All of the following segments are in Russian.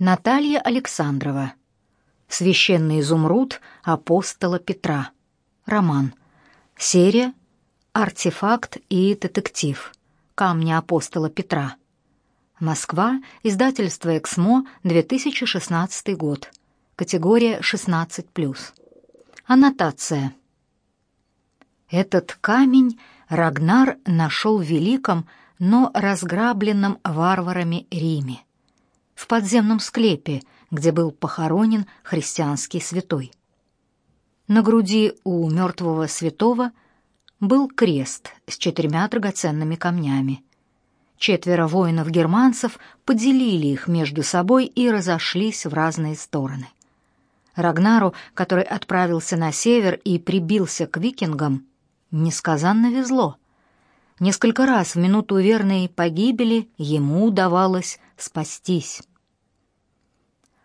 Наталья Александрова. Священный изумруд апостола Петра. Роман. Серия Артефакт и детектив. Камни апостола Петра. Москва. Издательство Эксмо. 2016 год. Категория 16+. Аннотация. Этот камень Рагнар нашел в великом, но разграбленном варварами Риме в подземном склепе, где был похоронен христианский святой. На груди у мертвого святого был крест с четырьмя драгоценными камнями. Четверо воинов-германцев поделили их между собой и разошлись в разные стороны. Рагнару, который отправился на север и прибился к викингам, несказанно везло. Несколько раз в минуту верной погибели ему удавалось спастись.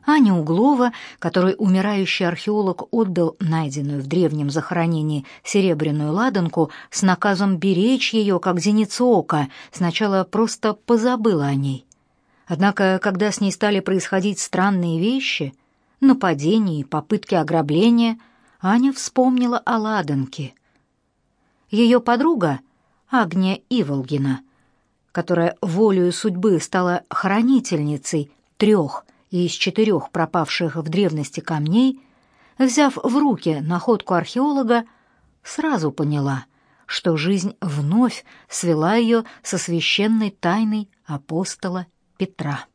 Аня Углова, которой умирающий археолог отдал найденную в древнем захоронении серебряную ладанку с наказом беречь ее, как зеницу ока, сначала просто позабыла о ней. Однако, когда с ней стали происходить странные вещи, нападения и попытки ограбления, Аня вспомнила о ладанке. Ее подруга, Агния Иволгина, которая волею судьбы стала хранительницей трех из четырех пропавших в древности камней, взяв в руки находку археолога, сразу поняла, что жизнь вновь свела ее со священной тайной апостола Петра.